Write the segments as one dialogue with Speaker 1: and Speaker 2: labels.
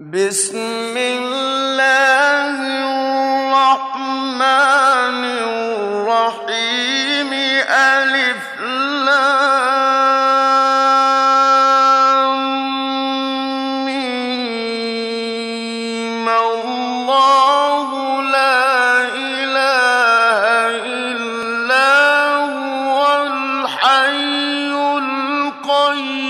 Speaker 1: بسم الله الرحمن الرحيم ألف لام الله لا إله إلا هو الحي القيوم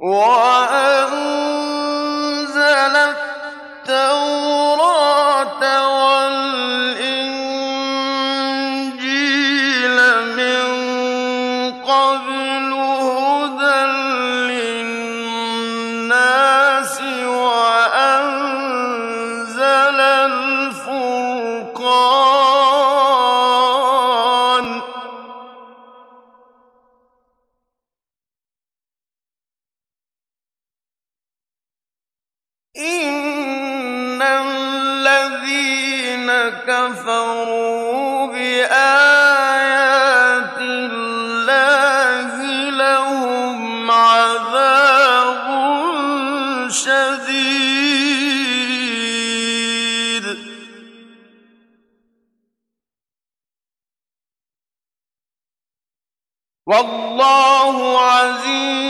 Speaker 1: وأنزل كفروا بآيات الله لهم عذاب شديد. والله عزيز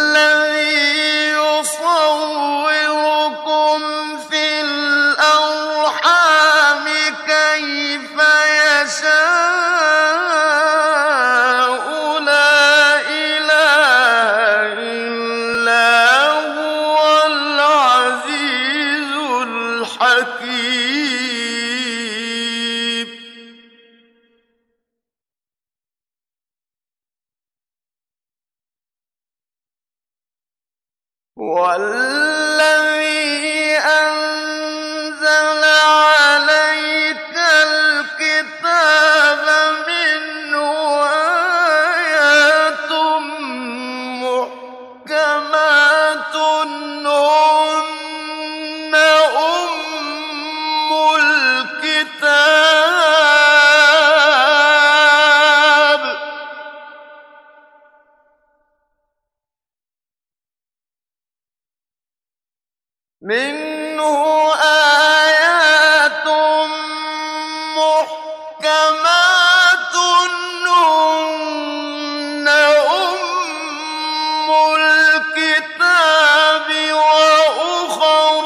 Speaker 1: الحكيم والذي منه آيات محكمات أم الكتاب وأخر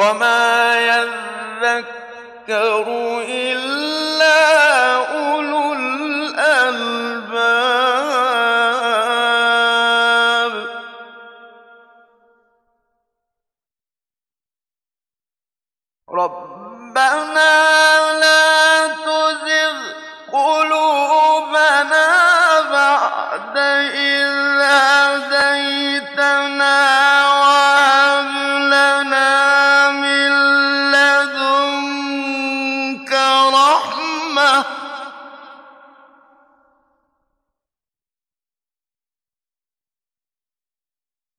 Speaker 1: وما يذكر إلا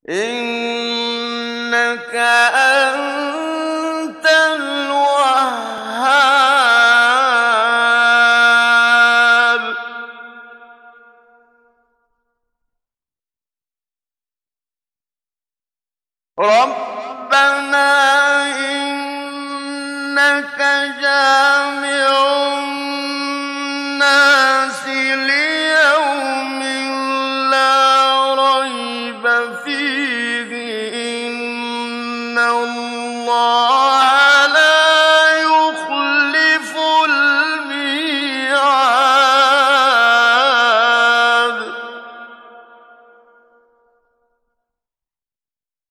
Speaker 1: إنك أنت الوهاب. ربنا إنك جامع الناس الله